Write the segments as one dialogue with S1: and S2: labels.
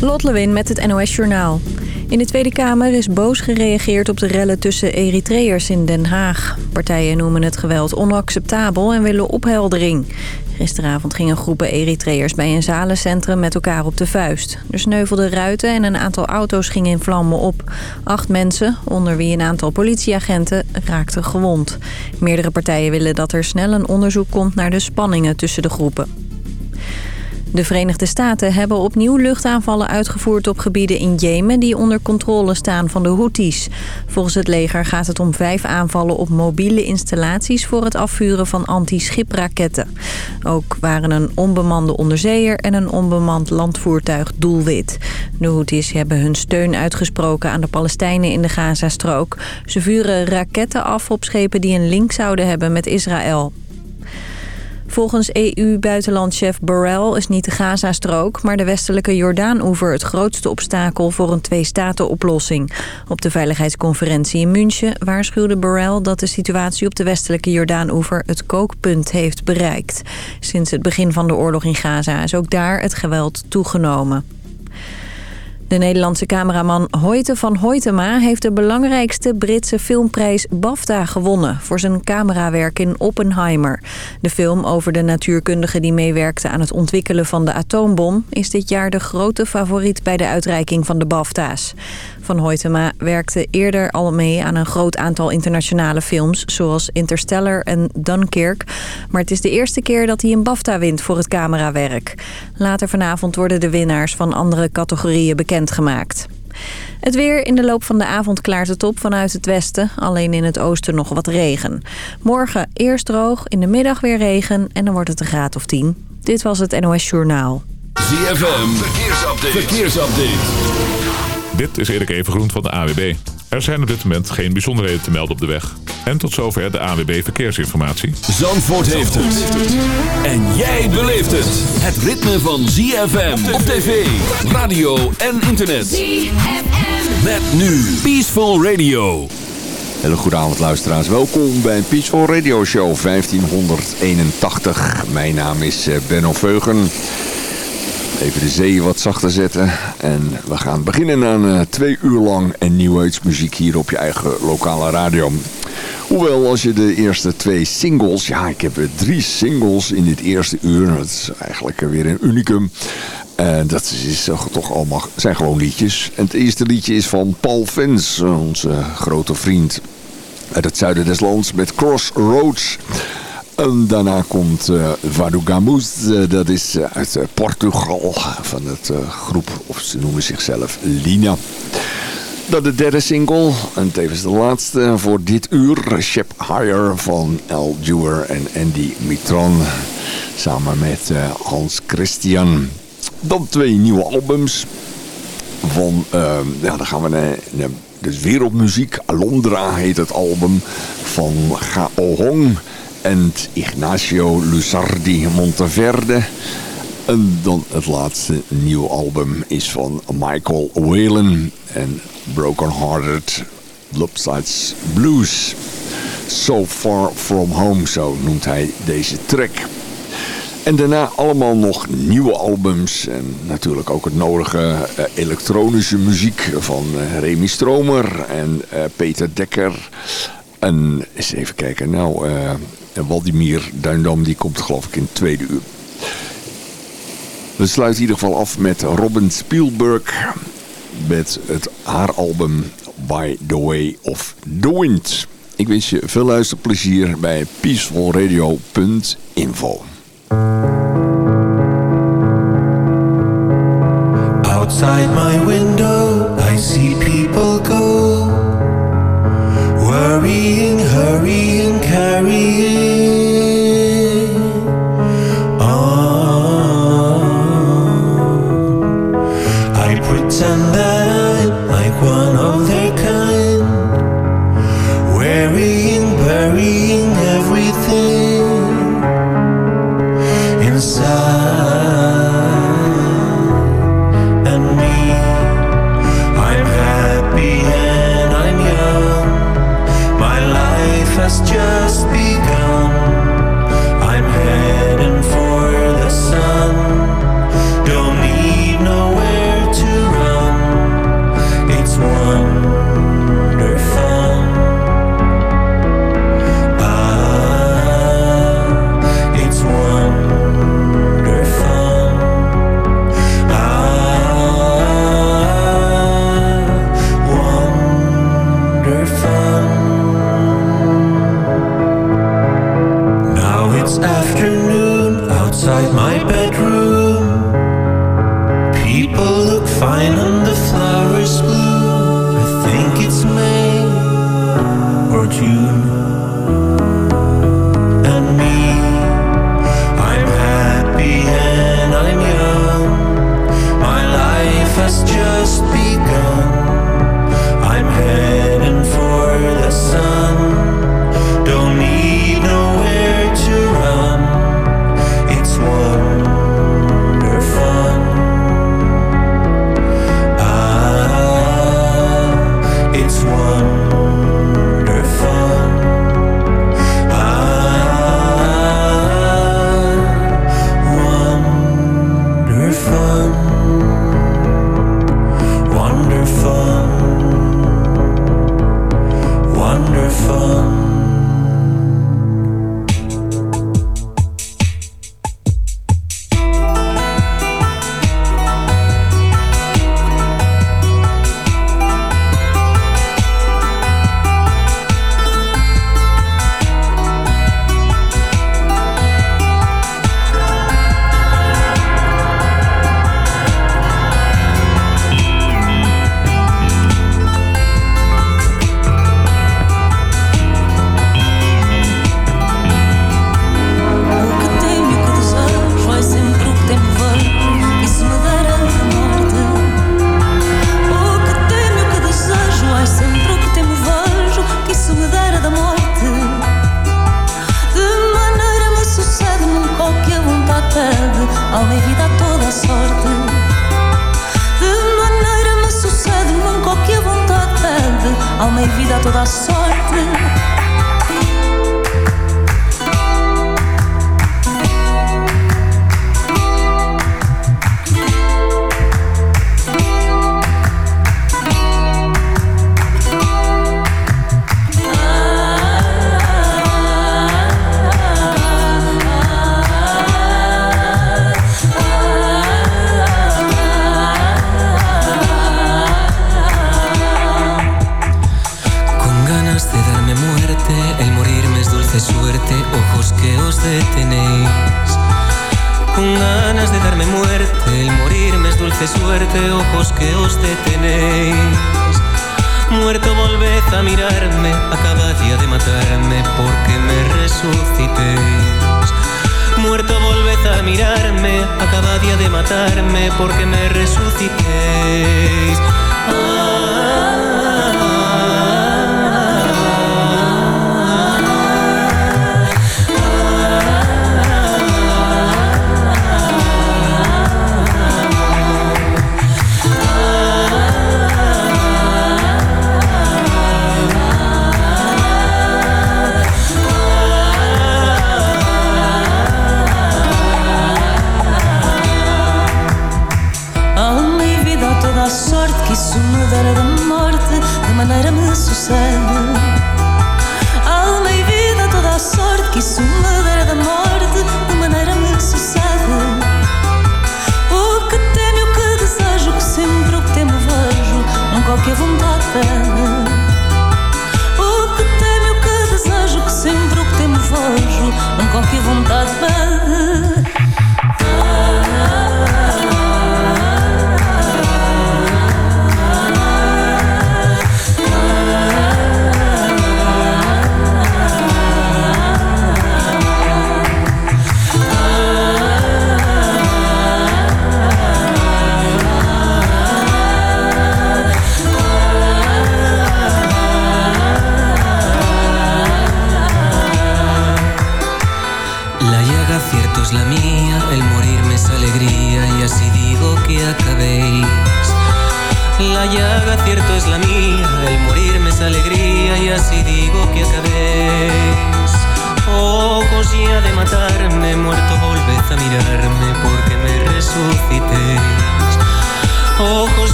S1: Lot Lewin met het NOS Journaal. In de Tweede Kamer is boos gereageerd op de rellen tussen Eritreërs in Den Haag. Partijen noemen het geweld onacceptabel en willen opheldering. Gisteravond gingen groepen Eritreërs bij een zalencentrum met elkaar op de vuist. Er sneuvelden ruiten en een aantal auto's gingen in vlammen op. Acht mensen, onder wie een aantal politieagenten, raakten gewond. Meerdere partijen willen dat er snel een onderzoek komt naar de spanningen tussen de groepen. De Verenigde Staten hebben opnieuw luchtaanvallen uitgevoerd op gebieden in Jemen... die onder controle staan van de Houthis. Volgens het leger gaat het om vijf aanvallen op mobiele installaties... voor het afvuren van anti-schipraketten. Ook waren een onbemande onderzeeër en een onbemand landvoertuig doelwit. De Houthis hebben hun steun uitgesproken aan de Palestijnen in de Gazastrook. Ze vuren raketten af op schepen die een link zouden hebben met Israël. Volgens EU-buitenlandchef Borrell is niet de Gazastrook... maar de westelijke Jordaan-oever het grootste obstakel voor een twee-staten-oplossing. Op de veiligheidsconferentie in München waarschuwde Borrell... dat de situatie op de westelijke Jordaan-oever het kookpunt heeft bereikt. Sinds het begin van de oorlog in Gaza is ook daar het geweld toegenomen. De Nederlandse cameraman Hoyte van Hoytema heeft de belangrijkste Britse filmprijs BAFTA gewonnen voor zijn camerawerk in Oppenheimer. De film over de natuurkundige die meewerkte aan het ontwikkelen van de atoombom is dit jaar de grote favoriet bij de uitreiking van de BAFTA's. Van Hoytema werkte eerder al mee aan een groot aantal internationale films... zoals Interstellar en Dunkirk. Maar het is de eerste keer dat hij een BAFTA wint voor het camerawerk. Later vanavond worden de winnaars van andere categorieën bekendgemaakt. Het weer in de loop van de avond klaart het op vanuit het westen. Alleen in het oosten nog wat regen. Morgen eerst droog, in de middag weer regen en dan wordt het een graad of 10. Dit was het NOS Journaal.
S2: ZFM, verkeersupdate. verkeersupdate.
S3: Dit is Erik Evengroen van de AWB. Er zijn op dit moment geen bijzonderheden te melden op de weg. En tot zover de AWB Verkeersinformatie.
S2: Zandvoort heeft het. En jij beleeft het. Het ritme van ZFM op tv, radio en internet. ZFM. Met nu Peaceful Radio.
S4: Hele goede avond luisteraars. Welkom bij Peaceful Radio Show 1581. Mijn naam is eh, Benno Veugen. Even de zee wat zachter zetten. En we gaan beginnen aan uh, twee uur lang en nieuwheidsmuziek hier op je eigen lokale radio. Hoewel als je de eerste twee singles... Ja, ik heb drie singles in dit eerste uur. Dat is eigenlijk weer een unicum. En dat is toch allemaal, zijn gewoon liedjes. En het eerste liedje is van Paul Vens, onze grote vriend uit het zuiden des lands met Crossroads. En daarna komt uh, uh, dat is uh, uit Portugal, van het groep, of ze noemen zichzelf Lina. Dat de derde single, en tevens de laatste voor dit uur, Shep Higher van Al Dewar en Andy Mitron, samen met Hans Christian. Dan twee nieuwe albums van, ja, dan gaan we naar, de wereldmuziek. Alondra heet het album van Gaohong en Ignacio Luzardi Monteverde. En dan het laatste nieuwe album is van Michael Whalen en Broken Hearted Lopsides Blues. So Far From Home, zo noemt hij deze track. En daarna allemaal nog nieuwe albums. En natuurlijk ook het nodige uh, elektronische muziek van uh, Remy Stromer en uh, Peter Dekker. En eens even kijken. Nou, en Waldimir Duindam die komt geloof ik in het tweede uur. We sluiten in ieder geval af met Robin Spielberg. Met het, haar album By the Way of the Wind. Ik wens je veel luisterplezier bij peacefulradio.info. Outside my window Worrying, carrying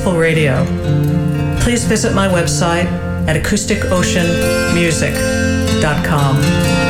S1: Peaceful Radio. Please visit my website at acousticoceanmusic.com.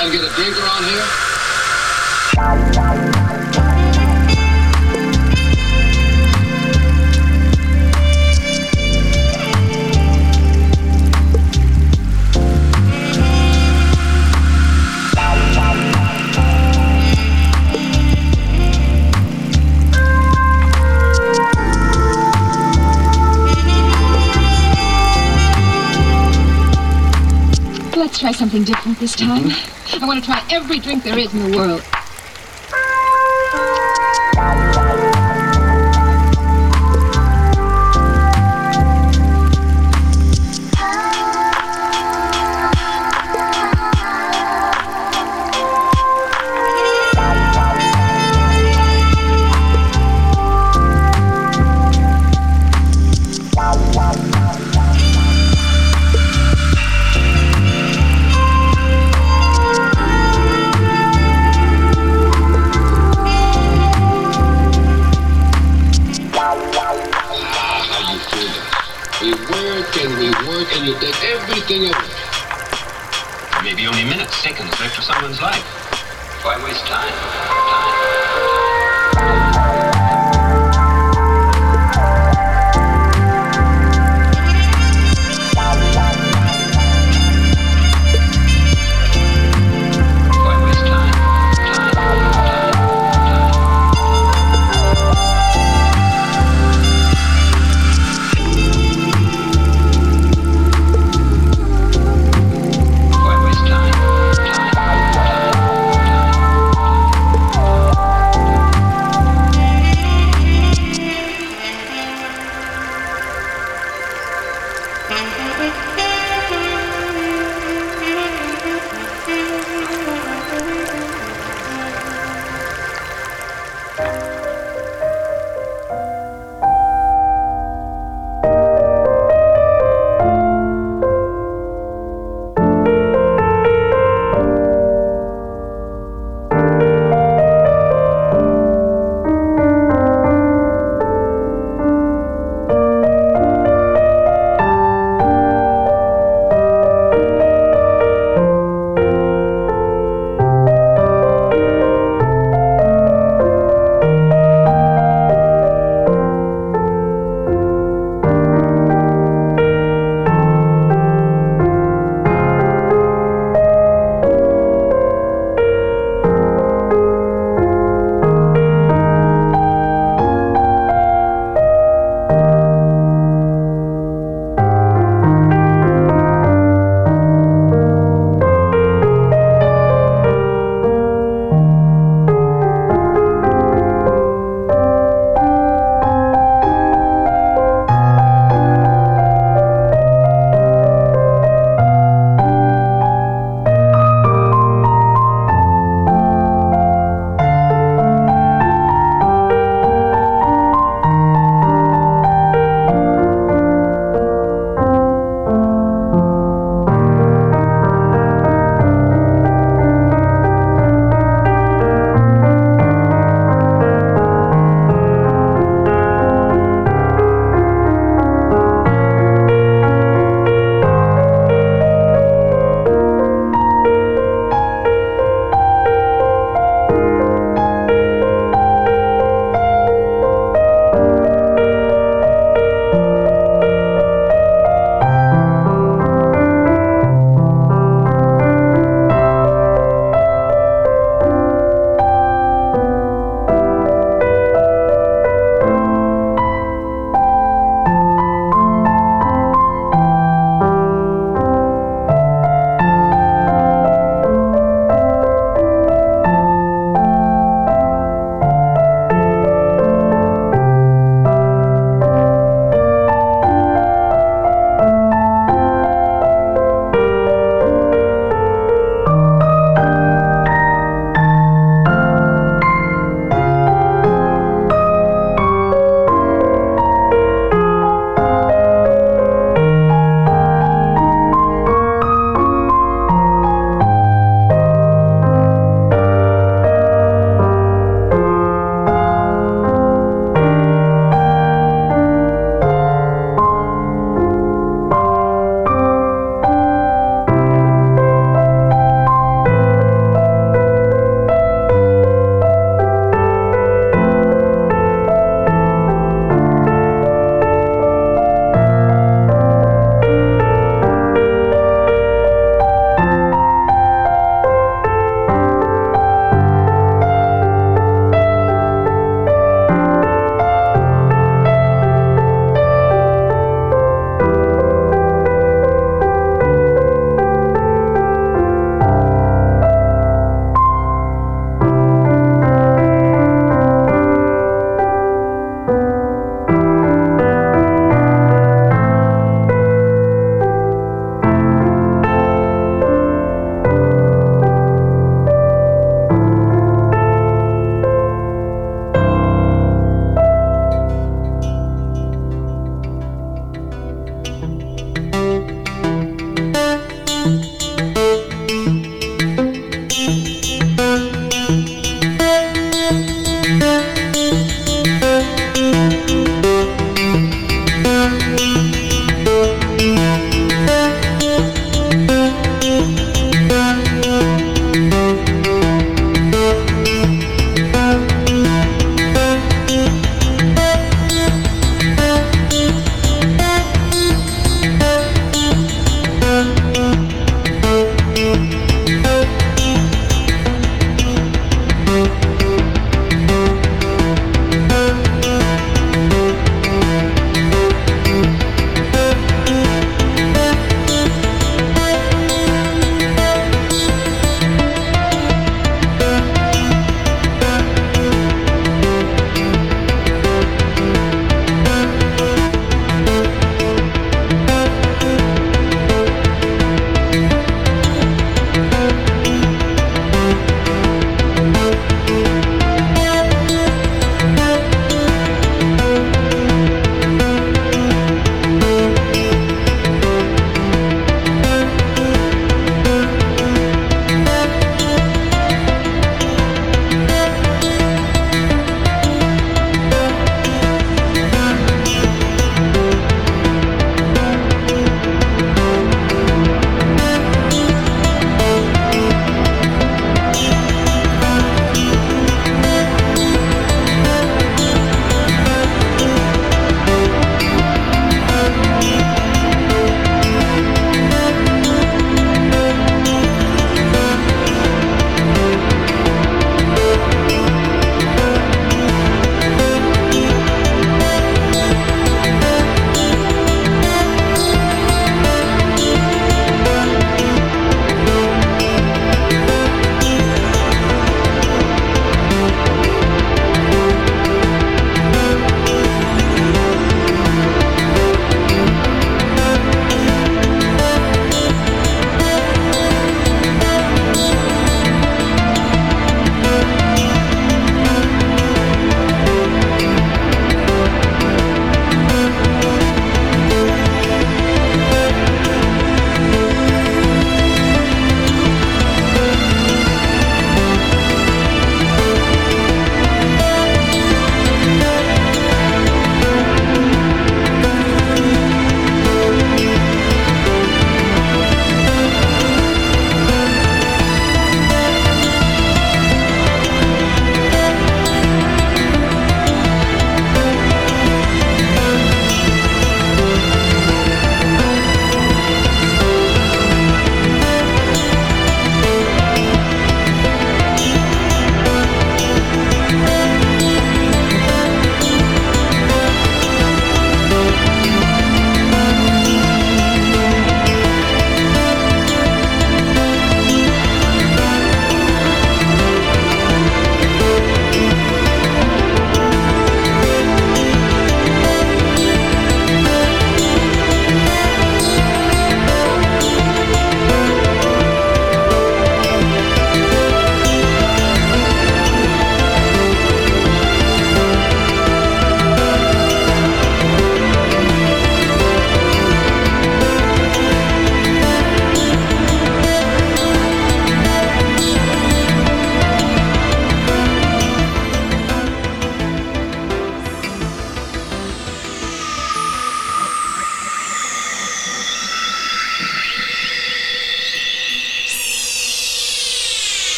S1: Get a here?
S5: Let's try something different this time. Mm-hmm. I want to try every drink there is in the world.